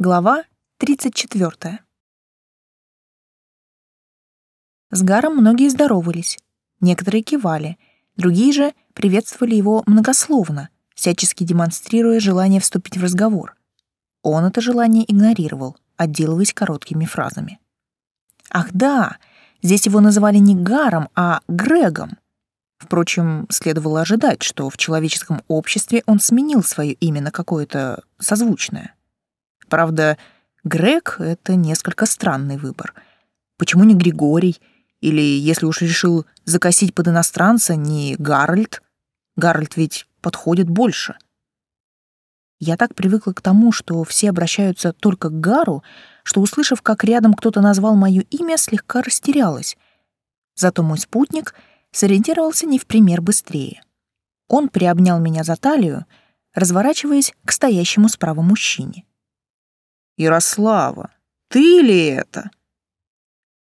Глава 34. С Гаром многие здоровались, некоторые кивали, другие же приветствовали его многословно, всячески демонстрируя желание вступить в разговор. Он это желание игнорировал, отделываясь короткими фразами. Ах да, здесь его называли не Гаром, а Грегом. Впрочем, следовало ожидать, что в человеческом обществе он сменил свое имя на какое-то созвучное. Правда, Грег — это несколько странный выбор. Почему не Григорий? Или, если уж решил закосить под иностранца, не Гарольд? Гарольд ведь подходит больше. Я так привыкла к тому, что все обращаются только к Гару, что, услышав, как рядом кто-то назвал мое имя, слегка растерялась. Зато мой спутник сориентировался не в пример быстрее. Он приобнял меня за талию, разворачиваясь к стоящему справа мужчине. «Ярослава, ты ли это?»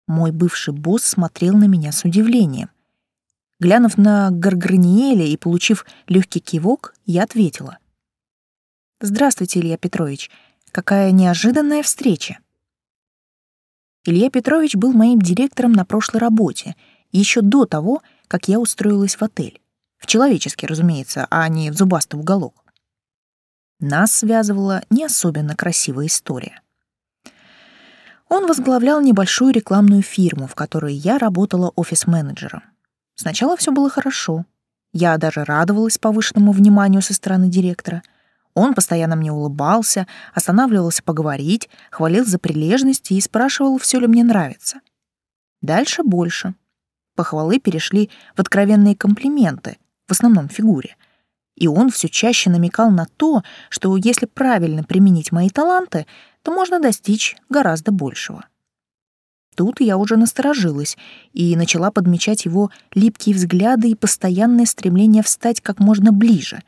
Мой бывший босс смотрел на меня с удивлением. Глянув на Гарграниеля и получив легкий кивок, я ответила. «Здравствуйте, Илья Петрович. Какая неожиданная встреча!» Илья Петрович был моим директором на прошлой работе, еще до того, как я устроилась в отель. В человеческий, разумеется, а не в зубастый уголок. Нас связывала не особенно красивая история. Он возглавлял небольшую рекламную фирму, в которой я работала офис-менеджером. Сначала все было хорошо. Я даже радовалась повышенному вниманию со стороны директора. Он постоянно мне улыбался, останавливался поговорить, хвалил за прилежность и спрашивал, все ли мне нравится. Дальше больше. Похвалы перешли в откровенные комплименты, в основном фигуре — и он все чаще намекал на то, что если правильно применить мои таланты, то можно достичь гораздо большего. Тут я уже насторожилась и начала подмечать его липкие взгляды и постоянное стремление встать как можно ближе,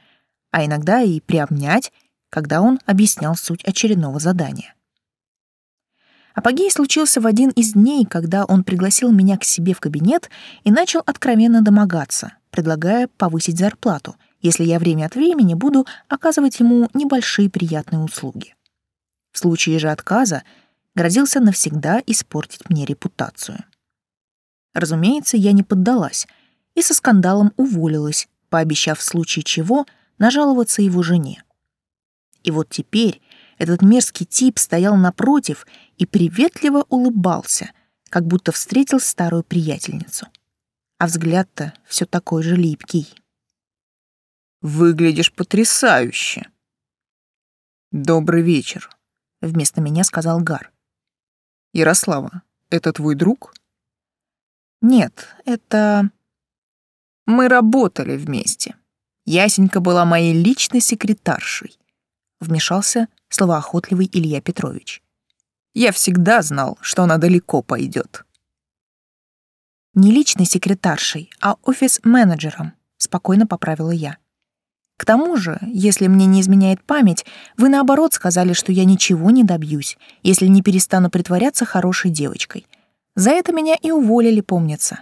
а иногда и приобнять, когда он объяснял суть очередного задания. Апогей случился в один из дней, когда он пригласил меня к себе в кабинет и начал откровенно домогаться, предлагая повысить зарплату — если я время от времени буду оказывать ему небольшие приятные услуги. В случае же отказа грозился навсегда испортить мне репутацию. Разумеется, я не поддалась и со скандалом уволилась, пообещав в случае чего нажаловаться его жене. И вот теперь этот мерзкий тип стоял напротив и приветливо улыбался, как будто встретил старую приятельницу. А взгляд-то все такой же липкий. Выглядишь потрясающе. Добрый вечер, вместо меня сказал Гар. Ярослава, это твой друг? Нет, это мы работали вместе. Ясенька была моей личной секретаршей. Вмешался словоохотливый Илья Петрович. Я всегда знал, что она далеко пойдет. Не личной секретаршей, а офис-менеджером, спокойно поправила я. К тому же, если мне не изменяет память, вы наоборот сказали, что я ничего не добьюсь, если не перестану притворяться хорошей девочкой. За это меня и уволили, помнится.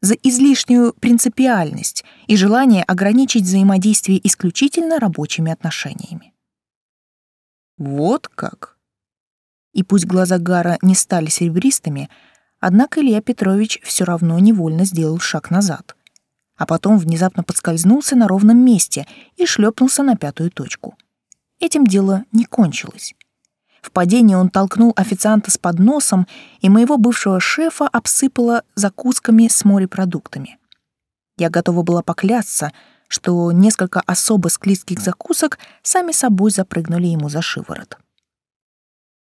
За излишнюю принципиальность и желание ограничить взаимодействие исключительно рабочими отношениями. Вот как. И пусть глаза Гара не стали серебристыми, однако Илья Петрович все равно невольно сделал шаг назад — а потом внезапно подскользнулся на ровном месте и шлепнулся на пятую точку. Этим дело не кончилось. В падении он толкнул официанта с подносом, и моего бывшего шефа обсыпало закусками с морепродуктами. Я готова была поклясться, что несколько особо склизких закусок сами собой запрыгнули ему за шиворот.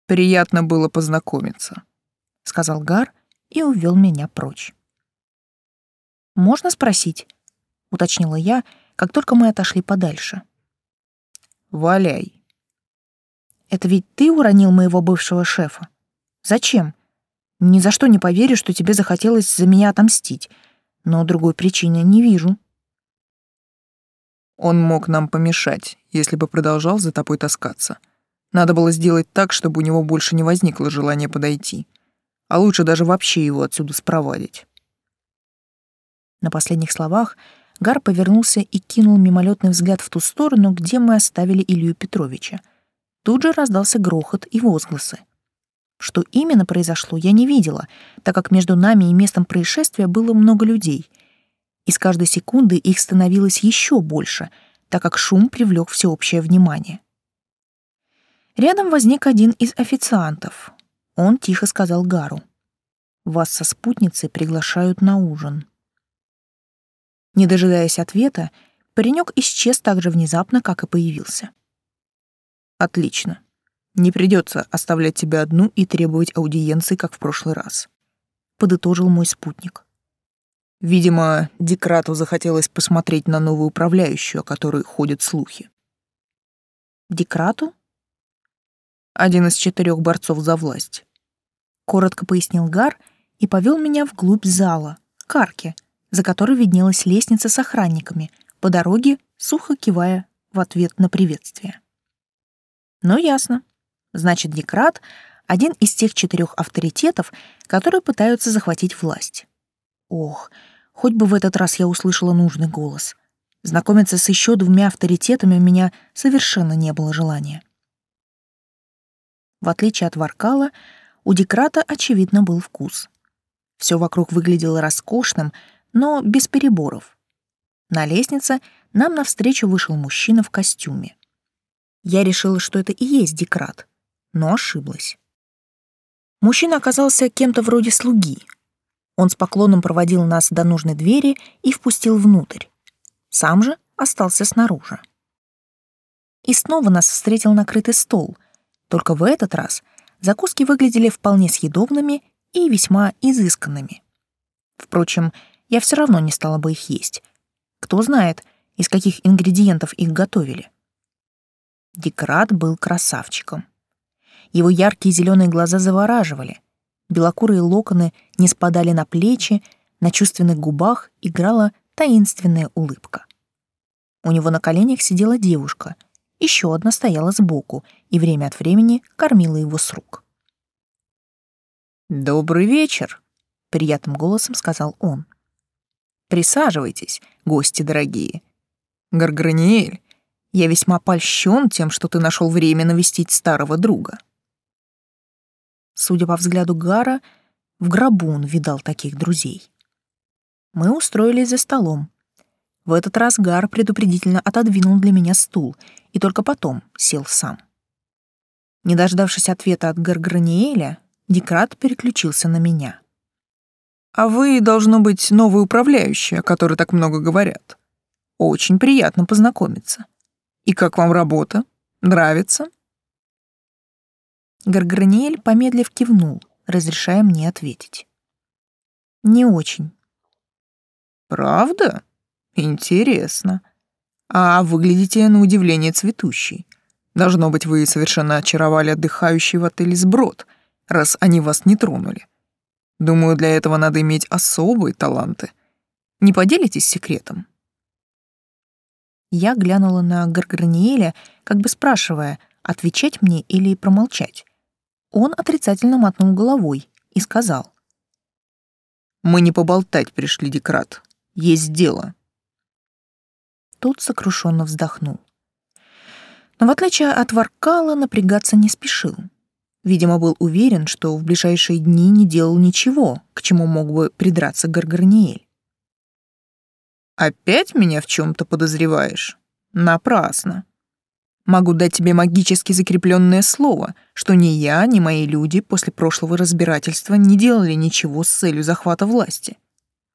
«Приятно было познакомиться», — сказал Гар и увел меня прочь. «Можно спросить?» — уточнила я, как только мы отошли подальше. «Валяй». «Это ведь ты уронил моего бывшего шефа? Зачем? Ни за что не поверю, что тебе захотелось за меня отомстить, но другой причины не вижу». Он мог нам помешать, если бы продолжал за тобой таскаться. Надо было сделать так, чтобы у него больше не возникло желания подойти. А лучше даже вообще его отсюда спровадить. На последних словах Гар повернулся и кинул мимолетный взгляд в ту сторону, где мы оставили Илью Петровича. Тут же раздался грохот и возгласы. Что именно произошло, я не видела, так как между нами и местом происшествия было много людей. И с каждой секунды их становилось еще больше, так как шум привлек всеобщее внимание. Рядом возник один из официантов. Он тихо сказал Гару. «Вас со спутницей приглашают на ужин». Не дожидаясь ответа, паренек исчез так же внезапно, как и появился. «Отлично. Не придется оставлять тебя одну и требовать аудиенции, как в прошлый раз», — подытожил мой спутник. Видимо, Декрату захотелось посмотреть на новую управляющую, о которой ходят слухи. «Декрату?» один из четырех борцов за власть. Коротко пояснил Гар и повел меня вглубь зала, к арке, за которой виднелась лестница с охранниками, по дороге сухо кивая в ответ на приветствие. Ну, ясно. Значит, Декрат — один из тех четырех авторитетов, которые пытаются захватить власть. Ох, хоть бы в этот раз я услышала нужный голос. Знакомиться с еще двумя авторитетами у меня совершенно не было желания. В отличие от Варкала, у Декрата, очевидно, был вкус. Все вокруг выглядело роскошным, но без переборов. На лестнице нам навстречу вышел мужчина в костюме. Я решила, что это и есть Декрат, но ошиблась. Мужчина оказался кем-то вроде слуги. Он с поклоном проводил нас до нужной двери и впустил внутрь. Сам же остался снаружи. И снова нас встретил накрытый стол, только в этот раз закуски выглядели вполне съедобными и весьма изысканными. Впрочем, я все равно не стала бы их есть. Кто знает, из каких ингредиентов их готовили. Декрат был красавчиком. Его яркие зеленые глаза завораживали, белокурые локоны не спадали на плечи, на чувственных губах играла таинственная улыбка. У него на коленях сидела девушка — еще одна стояла сбоку и время от времени кормила его с рук. «Добрый вечер», — приятным голосом сказал он. «Присаживайтесь, гости дорогие. Гарграниэль, я весьма польщен тем, что ты нашел время навестить старого друга». Судя по взгляду Гара, в гробу он видал таких друзей. Мы устроились за столом, в этот раз Гар предупредительно отодвинул для меня стул и только потом сел сам. Не дождавшись ответа от Гарграниэля, Декрат переключился на меня. «А вы, должно быть, новый управляющий, о которой так много говорят. Очень приятно познакомиться. И как вам работа? Нравится?» Гарграниэль, помедлив, кивнул, разрешая мне ответить. «Не очень». «Правда?» Интересно. А выглядите на удивление цветущей. Должно быть, вы совершенно очаровали отдыхающий в отеле «Сброд», раз они вас не тронули. Думаю, для этого надо иметь особые таланты. Не поделитесь секретом?» Я глянула на Гарграниэля, как бы спрашивая, отвечать мне или промолчать. Он отрицательно мотнул головой и сказал. «Мы не поболтать пришли, Декрат. Есть дело». Тот сокрушенно вздохнул. Но в отличие от Варкала напрягаться не спешил. Видимо, был уверен, что в ближайшие дни не делал ничего, к чему мог бы придраться Гаргарниэль. «Опять меня в чем то подозреваешь? Напрасно. Могу дать тебе магически закрепленное слово, что ни я, ни мои люди после прошлого разбирательства не делали ничего с целью захвата власти.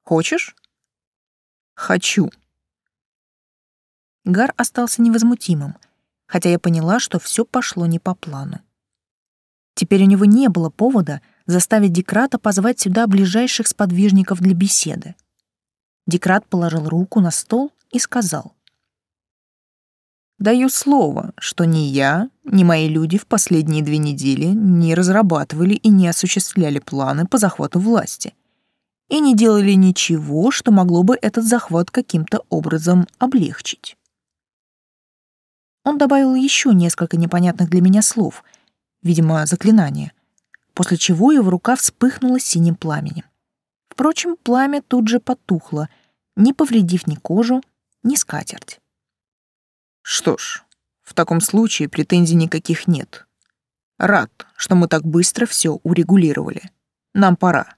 Хочешь?» «Хочу», Гар остался невозмутимым, хотя я поняла, что все пошло не по плану. Теперь у него не было повода заставить Декрата позвать сюда ближайших сподвижников для беседы. Декрат положил руку на стол и сказал. «Даю слово, что ни я, ни мои люди в последние две недели не разрабатывали и не осуществляли планы по захвату власти и не делали ничего, что могло бы этот захват каким-то образом облегчить. Он добавил еще несколько непонятных для меня слов, видимо, заклинания, после чего его рука вспыхнула синим пламенем. Впрочем, пламя тут же потухло, не повредив ни кожу, ни скатерть. Что ж, В таком случае претензий никаких нет. Рад, что мы так быстро все урегулировали. Нам пора.